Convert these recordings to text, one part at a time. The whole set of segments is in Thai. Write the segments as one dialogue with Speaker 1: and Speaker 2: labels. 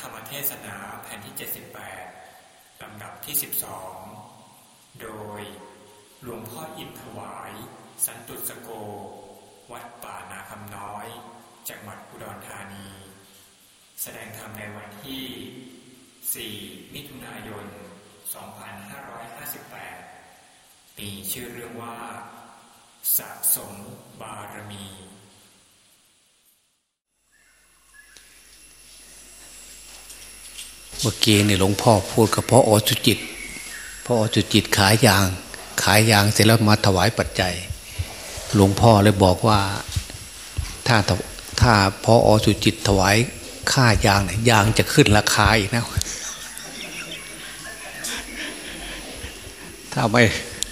Speaker 1: ธรรมเทศนาแผ่นที่ 78 ลำดับที่ 12 โดยหลวงพ่ออินถวาย สันตุสโก วัดป่านาคำน้อย จังหวัดอุดรธานี แสดงธรรมในวันที่ 4 มิถุนายน 2558 ปีชื่อเรื่องว่า สะสมบารมี
Speaker 2: เมื่อกี้นี่หลวงพ่อพูดกับพ่ออจุจิตพ่ออจุจิตขายยาง ขายยางเสร็จแล้วมาถวายปัจจัย หลวงพ่อเลยบอกว่าถ้าถ้าพ่ออจุจิตถวายค่ายางเนี่ยยางจะขึ้นราคาอีกนะถ้าไม่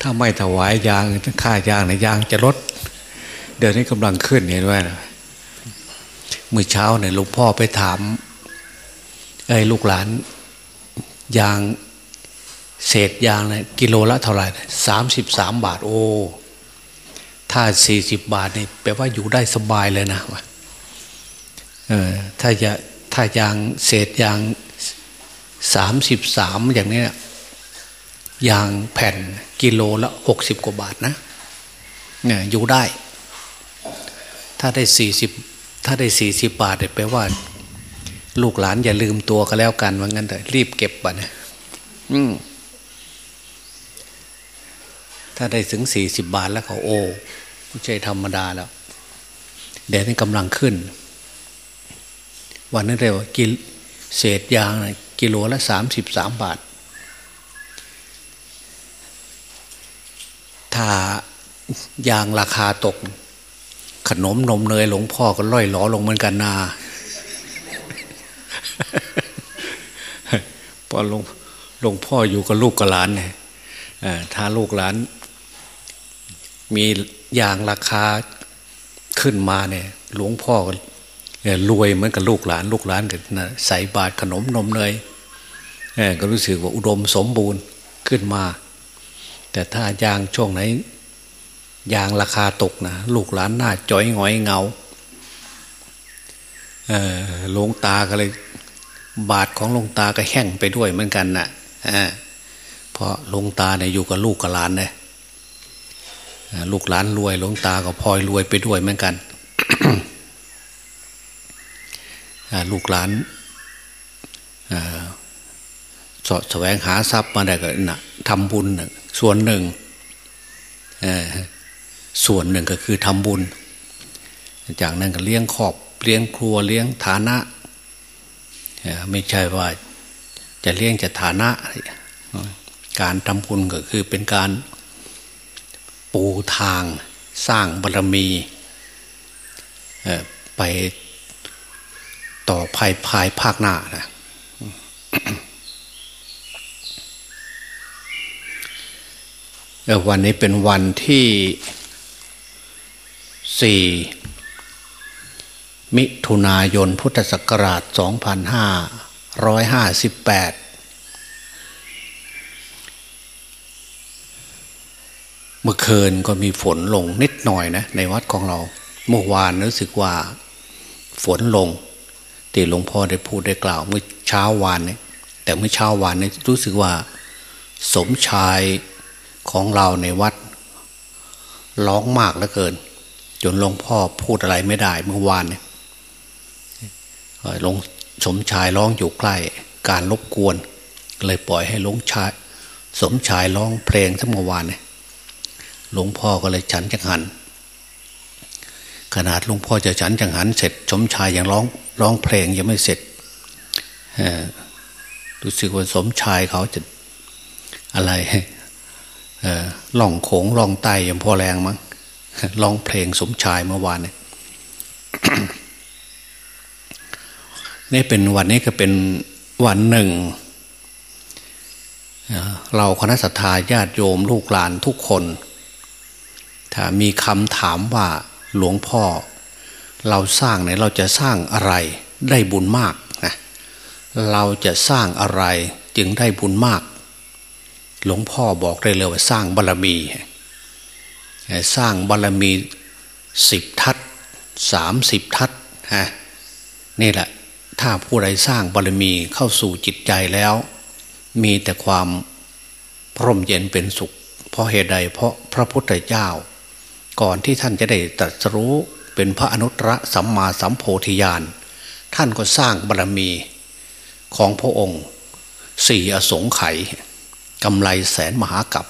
Speaker 2: ถ้าไม่ถวายยางค่ายางเนี่ยยางจะลด เดี๋ยวนี้กำลังขึ้นเห็นไหมนะเมื่อเช้าเนี่ยหลวงพ่อไปถาม ไอ้ลูกหลาน ยางเศษยางเนี่ยกิโลละเท่าไหร่สามสิบสามบาทโอ้ถ้าสี่สิบบาทนี่แปลว่าอยู่ได้สบายเลยนะเออถ้าจะถ้ายางเศษยางสามสิบสามอย่างนี้ยางแผ่นกิโลละหกสิบกว่าบาทนะเนี่ยอยู่ได้ ถ้าได้สี่สิบถ้าได้สี่สิบบาทเนี่ยแปลว่า ลูกหลานอย่าลืมตัวก็แล้วกันว่างั้นแต่รีบเก็บบันะอืมถ้าได้ถึงสี่สิบบาทแล้วเขาโอ้ไม่ใช่ธรรมดาแล้วเดี๋ยวนี้กำลังขึ้น วันนั้นเร็วกินเศษยางกิโลละสามสิบสามบาท ถ้ายางราคาตก ขนมนมเนยหลวงพ่อก็ล่อยหลอลงเหมือนกันนา พอหลวงหลวงพ่ออยู่กับลูกกับหลานเนี่ยถ้าลูกหลาน มีอย่างราคาขึ้นมาเนี่ย หลวงพ่อรวยเหมือนกับลูกหลาน ลูกหลานก็ใส่บาตรขนมนมเนยก็รู้สึกว่าอุดมสมบูรณ์ขึ้นมา แต่ถ้ายางช่วงไหนยางราคาตกนะลูกหลานหน้าจ้อยงอยเงาหลวงตาก็เลย บาทของหลวงตาก็แห้งไปด้วยเหมือนกันนะ่ะเพราะหลวงตาเนี่ยอยู่กับลูกกับหลานเนี่ยลูกหลานรวยหลวงตาก็พลอยรวยไปด้วยเหมือนกันลูกหลานสแสวงหาทรัพย์มาได้ก็นะทำบุญส่วนหนึ่งส่วนหนึ่งก็คือทำบุญ จากนั้นก็เลี้ยงขอบเลี้ยงครัวเลี้ยงฐานะ ไม่ใช่ว่าจะเลี้ยงจะฐานะ การทำบุญก็คือเป็นการปูทางสร้างบารรมีไปต่อภายภายภาคหน้านะวันนี้เป็นวันที่สี่ มิถุนายนพุทธศักราช 2558 เมื่อคืนก็มีฝนลงนิดหน่อยนะ ในวัดของเรา เมื่อวานรู้สึกว่าฝนลงที่หลวงพ่อได้พูดได้กล่าว เมื่อเช้าวานนี้แต่เมื่อเช้าวานนี้รู้สึกว่า สมชายของเราในวัดร้องมากเหลือเกิน จนหลวงพ่อพูดอะไรไม่ได้เมื่อวานเนี่ย หลวงสมชายร้องอยู่ใกล้ การรบกวน เลยปล่อยให้หลวงชายสมชายร้องเพลงทั้งเมื่อวานเนี่ยหลวงพ่อก็เลยฉันจังหัน ขนาดหลวงพ่อจะฉันจังหันเสร็จ สมชายยังร้องร้องเพลงยังไม่เสร็จรู้สึกว่าสมชายเขาจะอะไรล่องโขงล่องไตยังพอแรงมั้งร้องเพลงสมชายเมื่อวานเนี่ย นี่เป็นวันนี้ก็เป็นวันหนึ่ง เราคณะสัตยาญาติโยมลูกหลานทุกคน ถ้ามีคำถามว่าหลวงพ่อ เราสร้างเนี่ยเราจะสร้างอะไรได้บุญมากนะเราจะสร้างอะไรจึงได้บุญมาก หลวงพ่อบอกได้เลยว่าสร้างบารรมี สร้างบารรมีสิบทัศสามสิบทัศฮะนี่แหละ ถ้าผู้ใดสร้างบารมีเข้าสู่จิตใจแล้ว มีแต่ความพร่มเย็นเป็นสุข เพราะเหตุใดเพราะพระพุทธเจ้า ก่อนที่ท่านจะได้ตรัสรู้เป็นพระอนุตตรสัมมาสัมโพธิญาณท่านก็สร้างบารมีของพระองค์สี่อสงไขยกำไรแสนมหากับ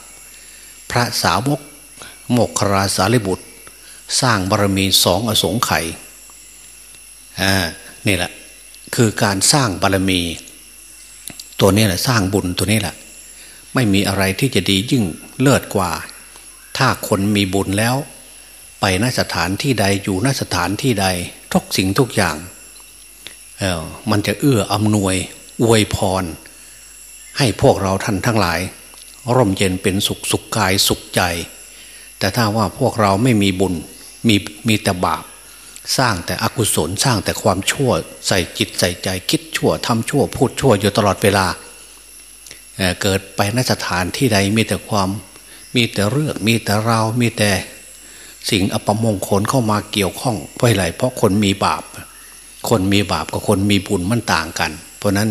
Speaker 2: พระสาวกโมกขราสาริบุตร สร้างบารมีสองอสงไขยอ่านี่แหละ คือการสร้างบารมี ตัวนี้แหละสร้างบุญตัวนี้แหละ ไม่มีอะไรที่จะดียิ่งเลิศกว่า ถ้าคนมีบุญแล้ว ไปนสถานที่ใดอยู่นสถานที่ใดทุกสิ่งทุกอย่างเออมันจะเอื้ออำนวยอวยพร ให้พวกเราท่านทั้งหลาย ร่มเย็นเป็นสุขสุขกายสุขใจ แต่ถ้าว่าพวกเราไม่มีบุญมีมีแต่บาป สร้างแต่อกุศลสร้างแต่ความชั่วใส่จิตใส่ใจคิดชั่วทำชั่วพูดชั่วอยู่ตลอดเวลาเเกิดไปนสถานที่ใดมีแต่ความมีแต่เรื่องมีแต่เรามีแต่สิ่งอัปมงคลเข้ามาเกี่ยวข้องเพราะอะไรเพราะคนมีบาป คนมีบาปกับคนมีบุญมันต่างกัน เพราะนั้น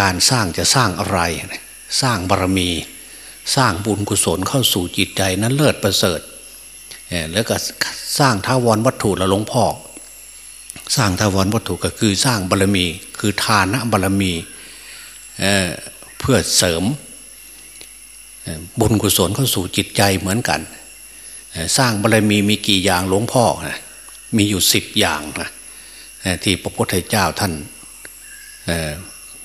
Speaker 2: การสร้างจะสร้างอะไร สร้างบารมี สร้างบุญกุศลเข้าสู่จิตใจนั้นเลิศประเสริฐ แล้วก็สร้างท้าวรวัตถุละหลวงพ่อ สร้างท้าวรวัตถุก็คือสร้างบารรมี คือทานะบารรมีเเพื่อเสริมบุญกุศลเข้าสู่จิตใจเหมือนกัน สร้างบารรมีมีกี่อย่างหลวงพ่อนะมีอยู่สิบอย่างนะที่พระพุทธเจ้าท่าน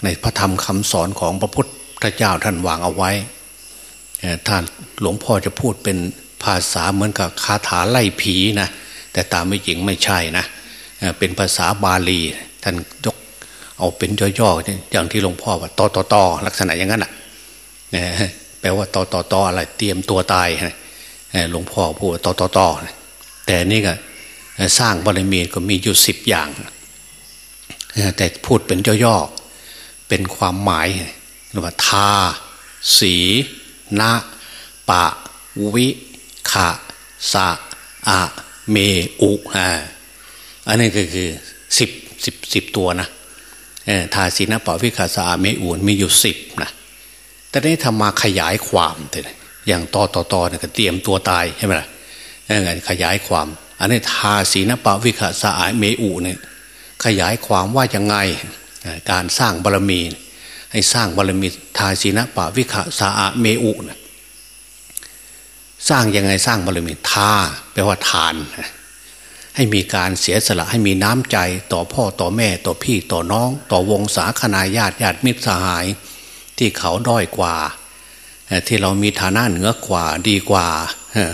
Speaker 2: ในพระธรรมคำสอนของพระพุทธเจ้าท่านวางเอาไว้ท่านหลวงพ่อจะพูดเป็น ภาษาเหมือนกับคาถาไล่ผีนะแต่ตามไม่จริงไม่ใช่นะเป็นภาษาบาลีท่านยกเอาเป็นย่อๆอย่างที่หลวงพ่อว่าตอตอตอลักษณะอย่างนั้นอะแปลว่าตอตอตออะไรเตรียมตัวตายหลวงพ่อพูดตอตอตอแต่นี่ก็สร้างบารมีก็มีอยู่สิบอย่างแต่พูดเป็นย่อๆเป็นความหมายว่าทา สี นะ ปะ วิ ขะสะอะเมอุอ่าอันนี้ก็คือสิบสิบสิบตัวนะทาสีนะปะวิขาสะเมอุนมีอยู่สิบนะแต่นี้ทำมาขยายความเลยอย่างต่อต่อต่อเนี่ยก็เตรียมตัวตายใช่ไหมล่ะงั้นขยายความ อันนี้ทาสีนะปะวิขาสะเมอุเนี่ยขยายความว่ายังไงการสร้างบารมี ให้สร้างบารมีทาสีนะปะวิขาสะเมอุนะ สร้างยังไงสร้างบารมีทาแปลว่าทาน ให้มีการเสียสละให้มีน้ำใจต่อพ่อต่อแม่ต่อพี่ต่อน้อง ต่อวงศาคณาญาติญาติมิตรสหาย ที่เขาด้อยกว่า ที่เรามีฐานะเหนือกว่าดีกว่า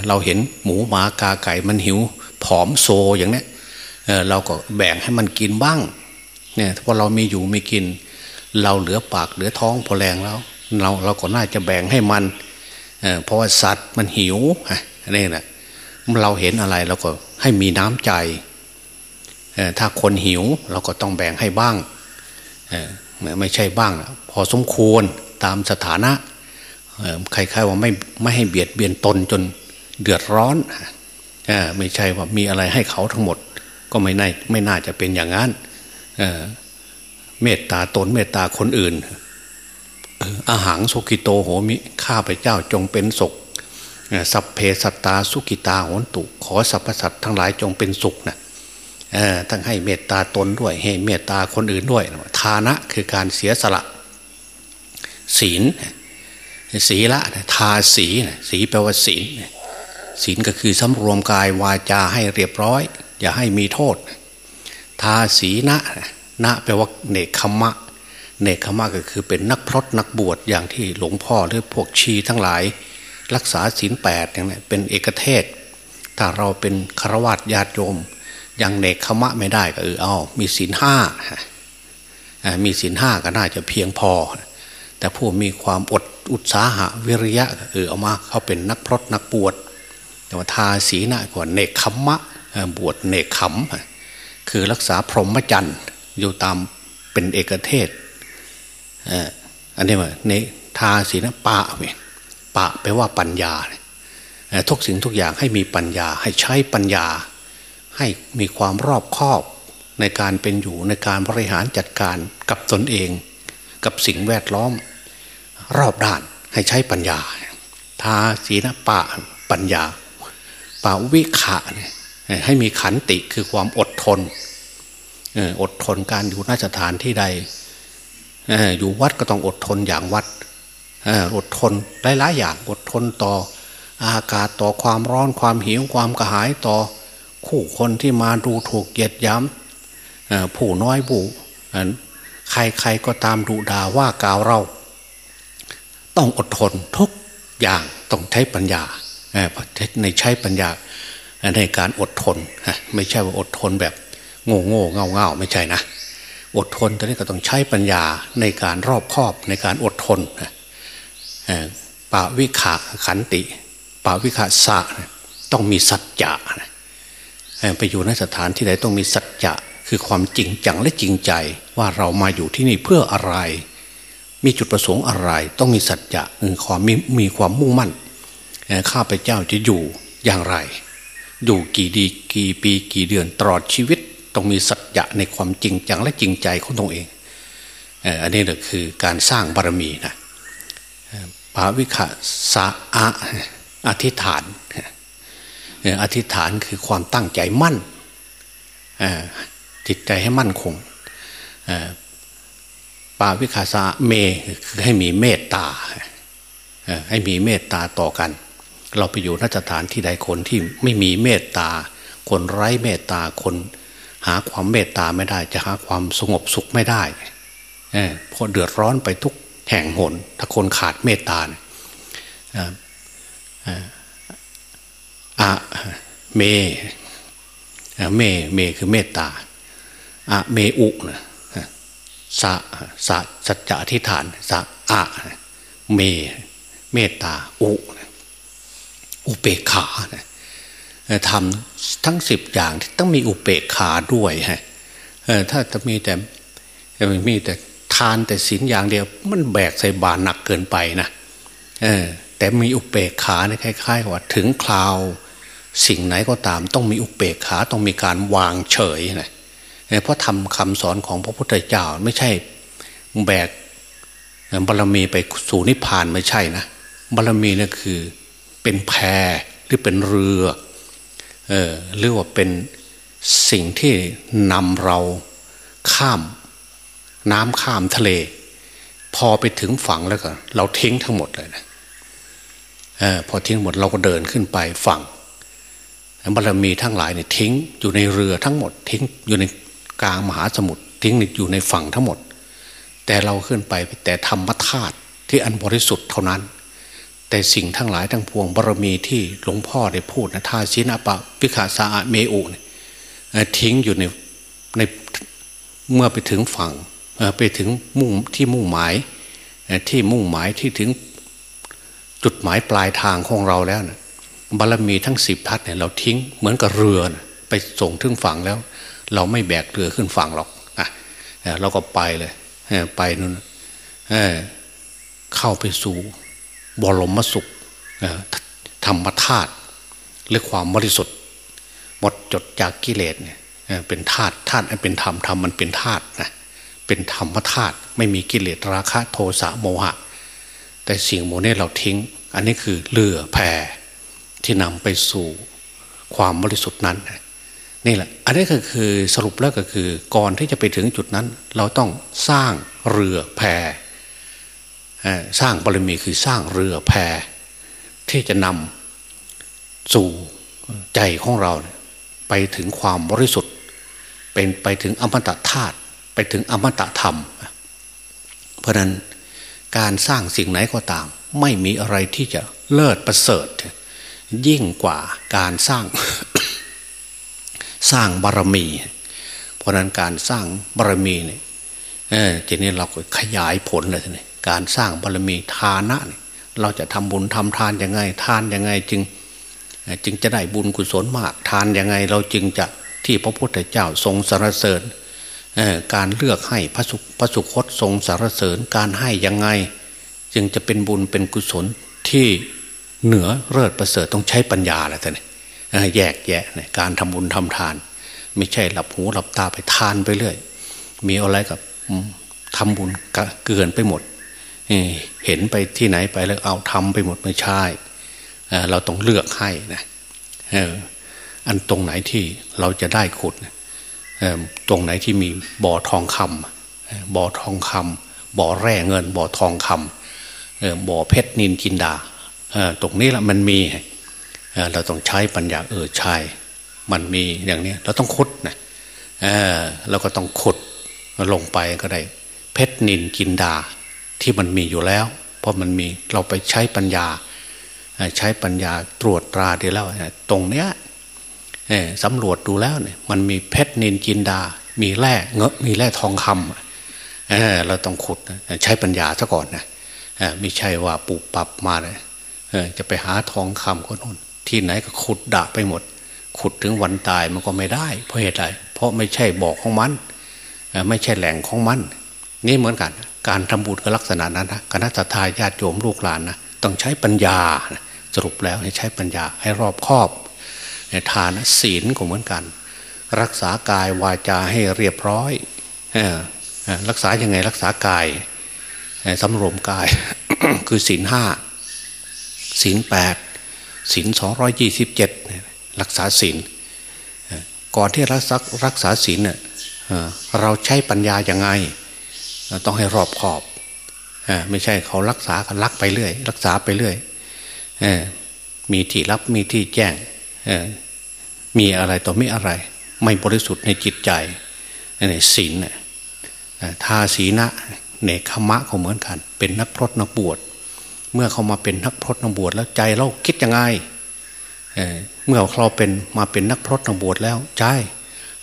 Speaker 2: เราเห็นหมูหมากาไก่มันหิว ผอมโซอย่างนี้เราก็แบ่งให้มันกินบ้างเนี่ยพอเรามีอยู่มีกิน เราเหลือปากเหลือท้องพอแรงแล้ว เราเราก็น่าจะแบ่งให้มัน เพราะว่าสัตว์มันหิวนี่แหละเราเห็นอะไรเราก็ให้มีน้ำใจ ถ้าคนหิวเราก็ต้องแบ่งให้บ้าง ไม่ใช่บ้าง พอสมควรตามสถานะใครๆว่าไม่ไม่ให้เบียดเบียนตนจนเดือดร้อนไม่ใช่ว่ามีอะไรให้เขาทั้งหมด ก็ไม่น่าไม่น่าจะเป็นอย่างนั้นเมตตาตนเมตตาคนอื่น อาหารสุกิโตโหมิข้าพเจ้าจงเป็นสุขสัพเพสัตตาสุกิตาโหนตุ ขอสรรพสัตว์ทั้งหลายจงเป็นสุขนะทั้งให้เมตตาตนด้วย ให้เมตตาคนอื่นด้วยทานะคือการเสียสละ ศีลศีละทาสีสีแปลว่าศีลศีลก็คือสำรวมกายวาจาให้เรียบร้อย อย่าให้มีโทษ ทาสีนะนะแปลว่าเนคขมะ เนคขมาก็คือเป็นนักพรตนักบวชอย่างที่หลวงพ่อหรือพวกชีทั้งหลาย รักษาศีลแปดอย่างนี้เป็นเอกเทศ ถ้าเราเป็นฆราวาสญาติโยมยังเนคขมะไม่ได้ก็เออเอามีศีลห้ามีศีลห้าก็น่าจะเพียงพอ แต่ผู้มีความอดอุตสาหะวิริยะเออเอามาเขาเป็นนักพรตนักบวชแต่ว่าทาศีนะกว่าเนคขมะบวชเนคขมคือรักษาพรหมจรรย์อยู่ตามเป็นเอกเทศ อันนี้ว่าเนทาสีนะปะเวปะแปลว่าปัญญาทุกสิ่งทุกอย่างให้มีปัญญา ให้ใช้ปัญญา ให้มีความรอบคอบในการเป็นอยู่ในการบริหารจัดการกับตนเอง กับสิ่งแวดล้อม รอบด้านให้ใช้ปัญญา ทาศีลปะปัญญาปาวิขะให้มีขันติคือความอดทนอดทนการอยู่นสถานที่ใด อยู่วัดก็ต้องอดทนอย่างวัดอดทนหลายๆอย่างอดทนต่อ อากาศต่อความร้อนความหิวความกระหายต่อ คู่คนที่มาดูถูกเหยียดย้ำผู้น้อยผู้ใครๆก็ตามดูด่าว่ากล่าวเรา ต้องอดทนทุกอย่างต้องใช้ปัญญาในใช้ปัญญาในการอดทน ไม่ใช่ว่าอดทนแบบโง่โง่เงาเงาไม่ใช่นะ อดทนตอนนี้ก็ต้องใช้ปัญญาในการรอบคอบในการอดทนปาวิขาขันติปาวิขาสะต้องมีสัจจะไปอยู่ในสถานที่ใดต้องมีสัจจะคือความจริงจังและจริงใจว่าเรามาอยู่ที่นี่เพื่ออะไร มีจุดประสงค์อะไร ต้องมีสัจจะคือความมีมีความมุ่งมั่นข้าพเจ้าจะอยู่อย่างไร อยู่กี่ดีกี่ปีกี่เดือนตลอดชีวิต ต้องมีสัจจะในความจริงจังและจริงใจของตนเองอันนี้แหละคือการสร้างบารมีนะภาวิคะสะอะอธิษฐานอธิษฐานคือความตั้งใจมั่นจิตใจให้มั่นคงปาวิคาสะเมคือให้มีเมตตาให้มีเมตตาต่อกัน เราไปอยู่นสถานที่ใดคนที่ไม่มีเมตตา คนไร้เมตตาคน หาความเมตตาไม่ได้ จะหาความสงบสุขไม่ได้เพราะเดือดร้อนไปทุกแห่งหน ถ้าคนขาดเมตตาอะเมเมเมคือเมตตาอะเมอุนะสะสะสัจจะอธิษฐานสะอะเม เมตตาอุ อุเปกขา ทำทั้งสิบอย่างต้องมีอุเปกขาด้วยฮะถ้าจะมีแต่มีแต่ทานแต่ศีลอย่างเดียว มันแบกใส่บาหนักเกินไปนะแต่มีอุเปกขาในคล้ายๆว่าถึงคราว สิ่งไหนก็ตาม ต้องมีอุเปกขาต้องมีการวางเฉยนะเพราะทำคำสอนของพระพุทธเจ้าไม่ใช่แบกบารมีไปสู่นิพพานไม่ใช่นะบารมีนี่คือเป็นแพหรือเป็นเรือ เออหรือว่าเป็นสิ่งที่นำเราข้ามน้ำข้ามทะเล พอไปถึงฝั่งแล้วก็ เราทิ้งทั้งหมดเลยนะออพอทิ้งหมดเราก็เดินขึ้นไปฝั่งบารมีทั้งหลายเนี่ยทิ้งอยู่ในเรือทั้งหมด ทิ้งอยู่ในกลางมหาสมุทรทิ้งอยู่ในฝั่งทั้งหมด แต่เราขึ้นไปแต่ธรรมธาตุที่อันบริสุทธิ์เท่านั้น แต่สิ่งทั้งหลายทั้งพวงบารมีที่หลวงพ่อได้พูดนะทาชินะปะพิขาสาเมอุทิ้งอยู่ในในเมื่อไปถึงฝั่งไปถึงมุ่งที่มุ่งหมายที่มุ่งหมายที่ถึงจุดหมายปลายทางของเราแล้วนะบารมีทั้งสิบทัศเนี่ยเราทิ้งเหมือนกับเรือนะไปส่งถึงฝั่งแล้ว เราไม่แบกเรือขึ้นฝั่งหรอกนะเราก็ไปเลยไปนู่นเข้าไปสู่ บรมสุขธรรมธาตุหรือความบริสุทธิ์หมดจดจากกิเลสเนี่ยเป็นธาตุธาตุเป็นธรรมธรรมมันเป็นธาตุนะเป็นธรรมธาตุไม่มีกิเลสราคะโทสะโมหะ แต่สิ่งโมนี้เราทิ้ง อันนี้คือเรือแพที่นำไปสู่ความบริสุทธิ์นั้นนี่แหละ อันนี้ก็คือสรุปแล้วก็คือก่อนที่จะไปถึงจุดนั้น เราต้องสร้างเรือแพ สร้างบารมีคือสร้างเรือแพที่จะนำสู่ใจของเราไปถึงความบริสุทธิ์ เป็นไปถึงอมตะธาตุไปถึงอมตะธรรม เพราะนั้นการสร้างสิ่งไหนก็ตาม ไม่มีอะไรที่จะเลิศประเสริฐ ยิ่งกว่าการสร้างสร้างบารมี เพราะนั้นการสร้างบารมีเนี่ยทีนี้เราก็ขยายผลเลยทีนี้ การสร้างบารมีทานะ เราจะทำบุญทำทานยังไง ทานยังไงจึง จึงจะได้บุญกุศลมาก ทานยังไงเราจึงจะที่พระพุทธเจ้าทรงสรรเสริญการเลือกให้พระสุพระสุคตทรงสรรเสริญการให้ยังไง จึงจะเป็นบุญเป็นกุศลที่เหนือเลิศประเสริฐต้องใช้ปัญญาแหละท่านแยกแยะการทำบุญทำทาน ไม่ใช่หลับหูหลับตาไปทานไปเรื่อย มีอะไรกับทำบุญเกินไปหมด เห็นไปที่ไหนไปแล้วเอาทำไปหมดไม่ใช่เราต้องเลือกให้นะอันตรงไหนที่เราจะได้ขุดตรงไหนที่มีบ่อทองคำบ่อทองคำบ่อแร่เงิน บ่อทองคำบ่อเพชรนินกินดาตรงนี้แหละมันมีเราต้องใช้ปัญญาเออใช่มันมีอย่างนี้เราต้องขุดนะเราก็ต้องขุดลงไปก็ได้ เพชรนินกินดา ที่มันมีอยู่แล้ว เพราะมันมีเราไปใช้ปัญญา ใช้ปัญญาตรวจตราดีแล้ว ตรงเนี้ยสำรวจดูแล้วเนี่ยมันมีเพชรนินกินดา มีแร่เงอะมีแร่ทองคำเราต้องขุดใช้ปัญญาซะก่อนนะไม่ใช่ว่าปลูกปรับมาเลยจะไปหาทองคำก็น่นที่ไหนก็ขุดด่าไปหมด ขุดถึงวันตายมันก็ไม่ได้ เพราะเหตุใดเพราะไม่ใช่บอกของมัน ไม่ใช่แหล่งของมัน นี่เหมือนกัน การทำบุญก็ลักษณะนั้นนะคณะทาญาติโยมลูกหลานนะต้องใช้ปัญญาสรุปแล้วให้ใช้ปัญญาให้รอบคอบทานศีลก็เหมือนกัน รักษากายวาจาให้เรียบร้อยรักษายังไงรักษากายสำรวมกายคือศีลห้าศีลแปดศีลสองร้อยยี่สิบเจ็ดรักษาศีลก่อนที่รักษารักษาศีลเน่ยเราใช้ปัญญาอย่างไง ต้องให้รอบขอบไม่ใช่เขารักษากันรักไปเรื่อย รักษาไปเรื่อยมีที่รับมีที่แจ้งมีอะไรต่อไม่อะไร ไม่บริสุทธิ์ในจิตใจในศีลทาศีนะเนคขมะก็เหมือนกัน เป็นนักพรตนักบวชเมื่อเขามาเป็นนักพรตนักบวชแล้วใจเราคิดยังไงเเมื่อเราเป็นมาเป็นนักพรตนักบวชแล้วใจ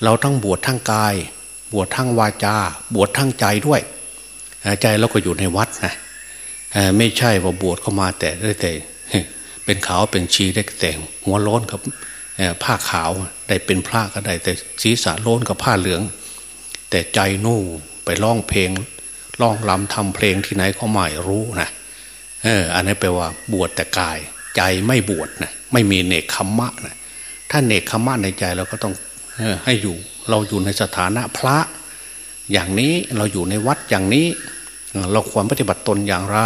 Speaker 2: เราทั้งบวชทั้งกาย บวชทั้งวาจา บวชทั้งใจด้วย ใจเราก็อยู่ในวัดนะไม่ใช่ว่าบวชเข้ามาแต่ได้แต่ เป็นขาวเป็นชีได้แต่หัวโล้นกับผ้าขาวได้เป็นพระก็ได้ แต่ศีรษะโล้นกับผ้าเหลือง แต่ใจนู่ไปร้องเพลงร้องลำทำเพลงที่ไหนก็ไม่รู้นะเออ อันนี้แปลว่าบวชแต่กาย ใจไม่บวชนะไม่มีเนคขมะนะถ้าเนคขมะในใจเราก็ต้องออให้อยู่ เราอยู่ในสถานะพระ อย่างนี้เราอยู่ในวัดอย่างนี้ เราควรปฏิบัติตนอย่างไร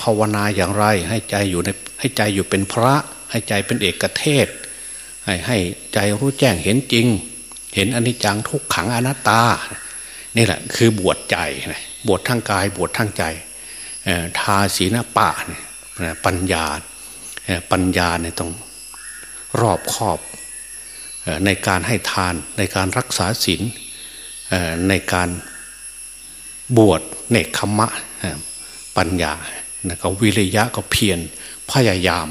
Speaker 2: ภาวนาอย่างไร ให้ใจอยู่ในให้ใจอยู่เป็นพระ ให้ใจเป็นเอกเทศ ให้ให้ใจรู้แจ้งเห็นจริง เห็นอนิจจังทุกขังอนัตตา นี่แหละคือบวชใจบวชทั้งกายบวชทั้งใจทาศีลปะเนี่ยปัญญาปัญญาเนี่ยต้องรอบคอบในการให้ทานในการรักษาศีล ในการบวชเนคขมะปัญญาก็วิริยะก็เพียรพยายาม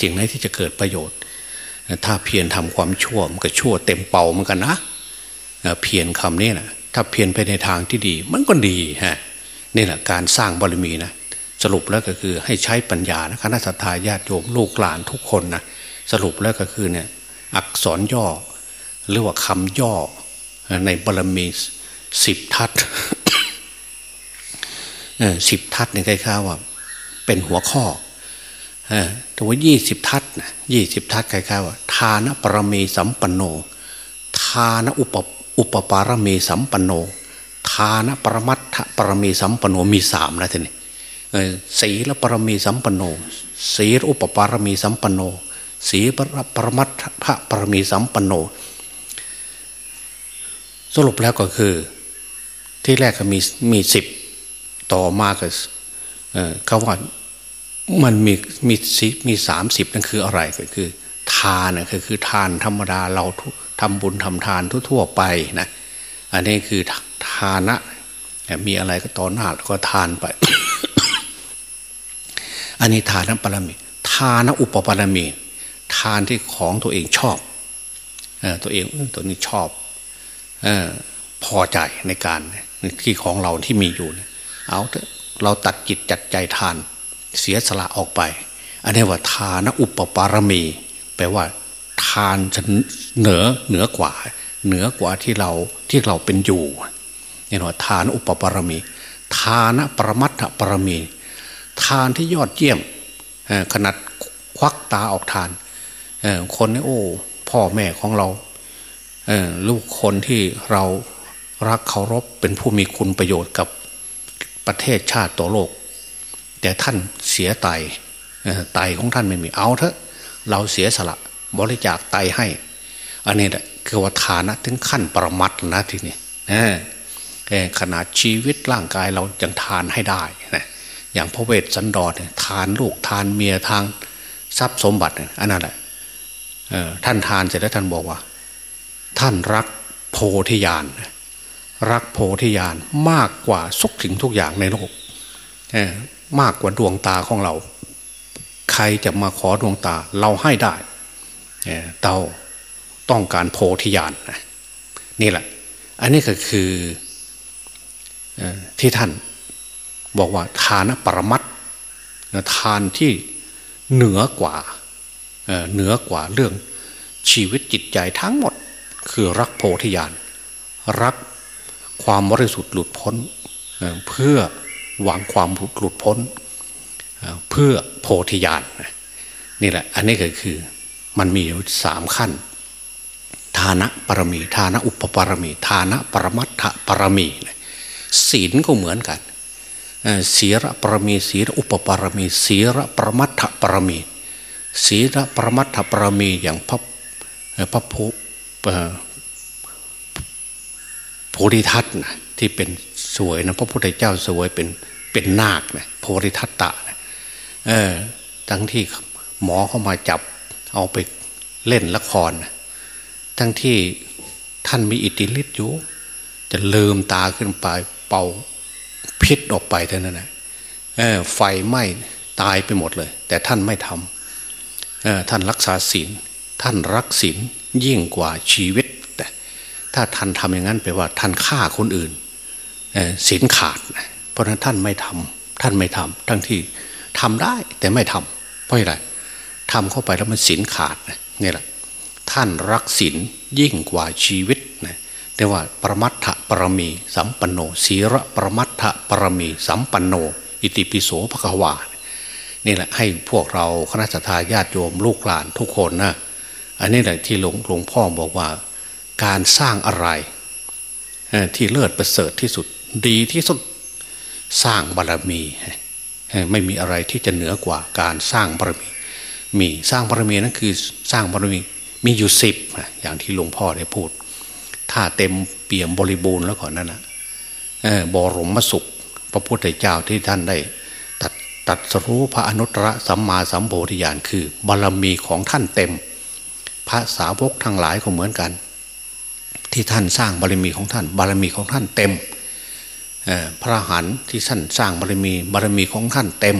Speaker 2: จริงไหมที่จะเกิดประโยชน์ ถ้าเพียรทำความชั่วมันก็ชั่วเต็มเป่าเหมือนกันนะเพียรคำนี้นะถ้าเพียรไปในทางที่ดี มันก็ดีฮะนี่แหละการสร้างบารมีนะสรุปแล้วก็คือให้ใช้ปัญญานะคณะสัตยาญาติโยมลูกหลานทุกคนนะสรุปแล้วก็คือเนี่ยอักษรย่อ หรือว่าคำย่อ ในบารมีสิบทัศสิบทัศในใกล้ๆว่า เป็นหัวข้อแตัวว่ายี่สิบทัศยี่สิบทัศคล้ายๆว่า ทานปรมีสัมปันโน ทานอุปอุปปารมีสัมปันโน ทานปรมัตถปรมีสัมปันโนมีสามนะท่านนี่ศีลปรมีสัมปันโน ศีลอุปปารมีสัมปันโน ศีลปรมัตถปรมีสัมปันโน สรุปแล้วก็คือ ที่แรกก็มีมีสิบต่อมาก็เขาว่ามันมีมีสิมีสามสิบนั่นคืออะไรก็คือ ทานนะคือคือทานธรรมดาเราทำบุญทำทานทั่ว ๆ ไปนะอันนี้คือทานะมีอะไรก็ต่อหน้าก็ทานไป อันนี้ทานปรมีทานอุปปรมี ทานที่ของตัวเองชอบตัวเองตัวนี้ชอบ พอใจในการที่ของเราที่มีอยู่ เอาเถอะเราตัดจิตจัดใจทาน เสียสละออกไป อันนี้ว่าทานอุปปารมี แปลว่า ทานเหนือเหนือกว่า เหนือกว่าที่เราที่เราเป็นอยู่นี่ว่าทานอุปปารมี ทานปรมัตถปรมี ทานที่ยอดเยี่ยมขนาดควักตาออกทานคนนี่โอ้ พ่อแม่ของเรา ลูกคนที่เรารักเคารพเป็นผู้มีคุณประโยชน์กับประเทศชาติตัวโลก แต่ท่านเสียไตไตของท่านไม่มีเอาเถอะเราเสียสละบริจาคไตให้ อันนี้แหละคือว่าฐานะถึงขั้นปรมัตนะทีนี้ขนาดชีวิตร่างกายเรายังทานให้ได้นะอย่างพระเวสสันดรทานลูกทานเมียทางทรัพย์สมบัติอันนั้นแหละท่านทานเสร็จแล้วท่านบอกว่า ท่านรักโพธิญาณรักโพธิญาณมากกว่าสุขถึงทุกอย่างในโลกมากกว่าดวงตาของเรา ใครจะมาขอดวงตาเราให้ได้เราต้องการโพธิญาณนี่แหละ อันนี้ก็คือที่ท่านบอกว่าทานปรมัตทานที่เหนือกว่าเหนือกว่าเรื่องชีวิตจิตใจทั้งหมด คือรักโพธิญาณรักความบริสุทธิ์หลุดพ้น เพื่อหวังความหลุดพ้น เพื่อโพธิญาณนี่แหละ อันนี้ก็คือมันมีอยู่สามขั้นทานะปรมีทานะอุปปรมีทานะปรมัตถปรมีศีลก็เหมือนกันศีระปรมีศีระอุปปรมีศีระปรมัตถปรมีศีระปรมัตถปรมีอย่างพระพระ โพธิทัตนะที่เป็นสวยนะพระพุทธเจ้าสวยเป็นเป็นนาคนะโพธิทัตตะนะเออ ทั้งที่หมอเข้ามาจับเอาไปเล่นละครนะทั้งที่ท่านมีอิทธิฤทธิ์อยู่ จะลืมตาขึ้นไปเป่าพิษออกไปเท่านั้นนะไฟไหม้ตายไปหมดเลย แต่ท่านไม่ทำท่านรักษาศีล ท่านรักศีลยิ่งกว่าชีวิต แต่ถ้าท่านทำอย่างนั้นแปลว่าท่านฆ่าคนอื่นศีลขาด เพราะนั้นท่านไม่ทำท่านไม่ทำทั้งที่ทำได้แต่ไม่ทำเพราะอะไรทำเข้าไปแล้วมันศีลขาดนี่แหละท่านรักศีลยิ่งกว่าชีวิตนะแต่ว่าปรมัตถปรมีสัมปันโนศีระปรมัตถปรมีสัมปันโน อิติปิโสภควานี่แหละให้พวกเราคณะทาญาติโยมลูกหลานทุกคนนะ อันนี้แหละที่หลวงหลวงพ่อบอกว่า การสร้างอะไรที่เลิศประเสริฐที่สุดดีที่สุดสร้างบารรมี ไม่มีอะไรที่จะเหนือกว่าการสร้างบารรมี มีสร้างบารรมีนั่นคือสร้างบารรมีมีอยู่สิบอย่างที่หลวงพ่อได้พูด ถ้าเต็มเปี่ยมบริบูรณ์แล้วก่อนนั้นนะบรมสุข พระพุทธเจ้าที่ท่านได้ ตัดตัดสรู้พระอนุตตรสัมมาสัมโพธิญาณคือบารมีของท่านเต็ม ระสาวกทั้งหลายก็เหมือนกัน ที่ท่านสร้างบารมีของท่าน บารมีของท่านเต็มพระหันที่ท่านสร้างบารมีบารมีของท่านเต็ม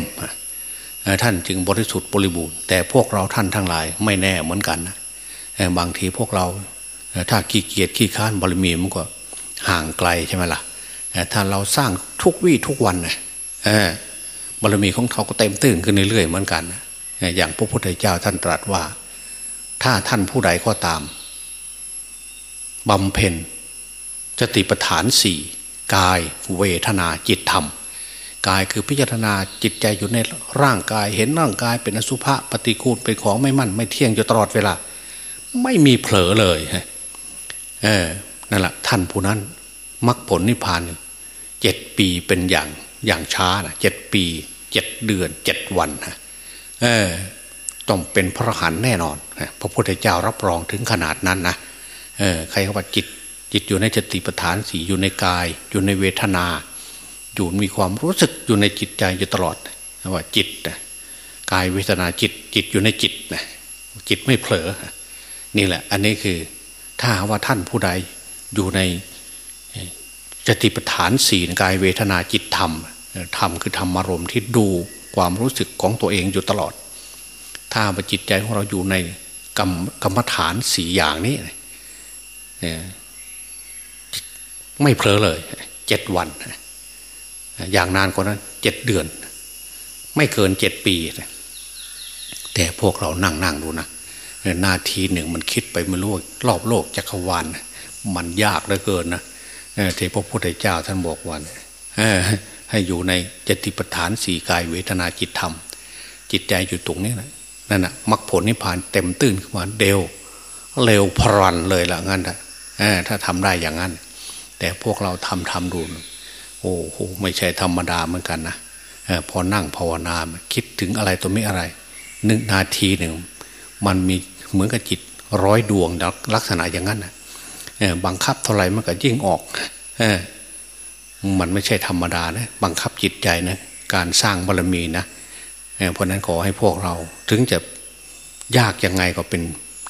Speaker 2: ท่านจึงบริสุทธิ์บริบูรณ์แต่พวกเราท่านทั้งหลายไม่แน่เหมือนกันนะบางทีพวกเราถ้าขี้เกียจขี้ค้านบารมีมันก็ห่างไกลใช่ไหมล่ะถ้าเราสร้างทุกวี่ทุกวันนะบารมีของเขาก็เต็มตื่นขึ้นเรื่อยๆเหมือนกัน อย่างพระพุทธเจ้าท่านตรัสว่า ถ้าท่านผู้ใดก็ตามบำเพ็ญจติปฐานสี่กายเวทนาจิตธรรม กายคือพิจารณาจิตใจอยู่ในร่างกาย เห็นร่างกายเป็นอสุภะปฏิกูลเป็นของไม่มั่น ไม่เที่ยงอยู่ตลอดเวลา ไม่มีเผลอเลยเออนั่นแหละท่านผู้นั้นมรรคผลนิพพานเจ็ดปีเป็นอย่างอย่างช้านะเจ็ดปีเจ็ดเดือนเจ็ดวันนะเออ ต้องเป็นพระหันแน่นอนพระพุทธเจ้ารับรองถึงขนาดนั้นนะออใครเขาว่าจิตจิตอยู่ในจติปฐานสีอยู่ในกาย อยู่ในเวทนา อยู่มีความรู้สึกอยู่ในจิตใจอยู่ตลอดว่าจิตกายเวทนาจิตจิตอยู่ในจิตนะจิตไม่เผลอ นี่แหละ อันนี้คือถ้าว่าท่านผู้ใดอยู่ในจติปฐานสี่กายเวทนาจิตธรรมธรรมคือธรรมารมณ์ที่ดูความรู้สึกของตัวเองอยู่ตลอด ถ้าจิตใจของเราอยู่ในกรรมกรรมฐานสี่อย่างนี้ไม่เผลอเลยเจ็ดวัน อย่างนานกว่านั้นเจ็ดเดือน ไม่เกินเจ็ดปี แต่พวกเรานั่งนั่งดูนะนาทีหนึ่งมันคิดไปไม่รู้รอบโลกจักรวาลมันยากเหลือเกินนะเทพระพุทธเจ้าท่านบอกว่าให้อยู่ในจติปฐานสี่กายเวทนาจิตธรรม จิตใจอยู่ตรงนี้นะ นั่นนะมรรคผลนิพพานเต็มตื้นขึ้นมาเดวเร็วพรันเลยละงั้นถ้าทำได้อย่างนั้น แต่พวกเราทำทำดู โอ้โหไม่ใช่ธรรมดาเหมือนกันนะพอนั่งภาวนาคิดถึงอะไรตัวไม่อะไรหนึ่งนาทีหนึ่งมันมีเหมือนกับจิตร้อยดวงลักษณะอย่างนั้นนะบังคับเท่าไหร่มันก็ยิ่งออกมันไม่ใช่ธรรมดานะ บังคับจิตใจนะ การสร้างบารมีนะ เพราะนั้นขอให้พวกเราถึงจะยากยังไงก็เป็น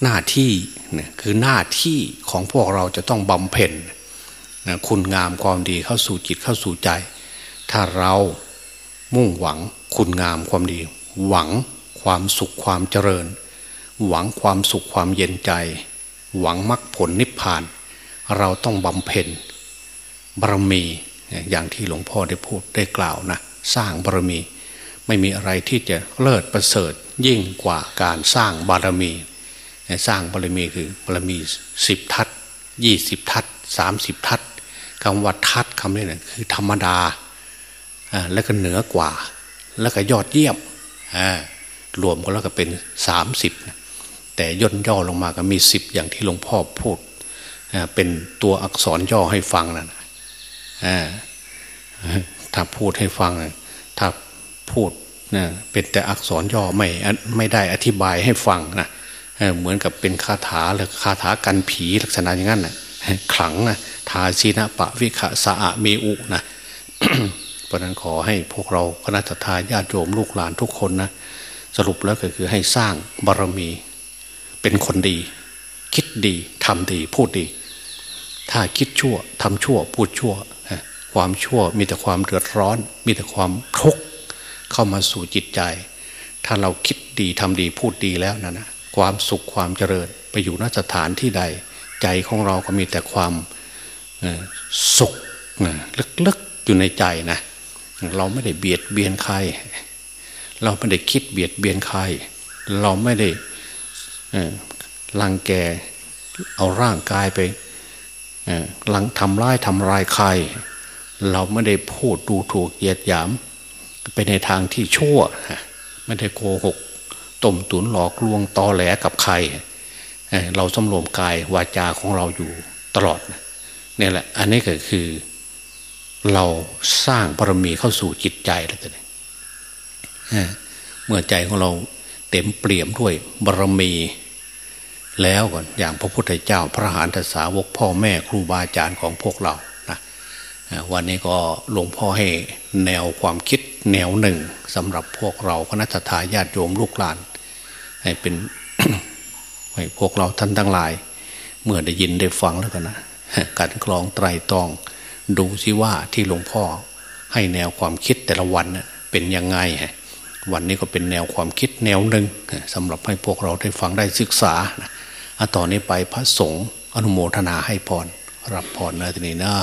Speaker 2: หน้าที่เนี่ยคือหน้าที่ของพวกเราจะต้องบำเพ็ญนะคุณงามความดีเข้าสู่จิตเข้าสู่ใจ ถ้าเรามุ่งหวังคุณงามความดี หวังความสุขความเจริญ หวังความสุขความเย็นใจ หวังมรรคผลนิพพาน เราต้องบำเพ็ญบารมีอย่างที่หลวงพ่อได้พูดได้กล่าวนะ สร้างบารมี ไม่มีอะไรที่จะเลิศประเสริฐยิ่งกว่าการสร้างบารมี สร้างบารมีคือบารมีสิบทัศยี่สิบทัศสามสิบทัศคำว่าทัศคำนี้นะคือธรรมดาแล้วก็เหนือกว่า แล้วก็ยอดเยี่ยมรวมกันแล้วก็เป็นสามสิบแต่ย่นย่อลงมาก็มีสิบอย่างที่หลวงพ่อพูดเป็นตัวอักษรย่อให้ฟังนะถ้าพูดให้ฟังถ้า พูดนะเป็นแต่อักษรย่อไม่ไม่ได้อธิบายให้ฟังนะเหมือนกับเป็นคาถาหรือคาถากันผีลักษณะอย่างนั้นนะขลังนะทาชีนะปะวิขะสะอะเมอุนะเพราะนั้นขอให้พวกเราคณะทาญาติโยมลูกหลานทุกคนนะสรุปแล้วก็คือให้สร้างบารมี เป็นคนดี คิดดีทำดีพูดดี ถ้าคิดชั่วทำชั่วพูดชั่ว ความชั่วมีแต่ความเดือดร้อน มีแต่ความทุกข์ เข้ามาสู่จิตใจ ถ้าเราคิดดีทำดีพูดดีแล้วนะนะความสุขความเจริญไปอยู่นสถานที่ใด ใจของเราก็มีแต่ความสุขลึกๆอยู่ในใจนะเราไม่ได้เบียดเบียนใคร เราไม่ได้คิดเบียดเบียนใคร เราไม่ได้ลังแกเอาร่างกายไปลังทำร้ายทำลายใคร เราไม่ได้พูดดูถูกเหยียดหยาม ไปในทางที่ชั่วไม่ได้โกหกต้มตุนหลอกลวงตอแหลกับใคร เราสำรวมกายวาจาของเราอยู่ตลอดนี่แหละ อันนี้ก็คือ เราสร้างบารมีเข้าสู่จิตใจแล้วกันเมื่อใจของเราเต็มเปี่ยมด้วยบารมี แล้วก่อนอย่างพระพุทธเจ้าพระหานตสาวกพ่อแม่ครูบาอาจารย์ของพวกเรา วันนี้ก็หลวงพ่อให้แนวความคิดแนวหนึ่งสำหรับพวกเราคณะทาญาติโยมลูกหลาน ให้เป็นให้พวกเราท่านทั้งหลาย เมื่อได้ยินได้ฟังแล้วกันนะการกรองไตรตอง ดูสิว่าที่หลวงพ่อให้แนวความคิดแต่ละวันเป็นยังไงวันนี้ก็เป็นแนวความคิดแนวหนึ่งสำหรับให้พวกเราได้ฟังได้ศึกษาต่อนนี้ไปพระสงฆ์อนุโมทนาให้พรรับพรนะทีนี้นะ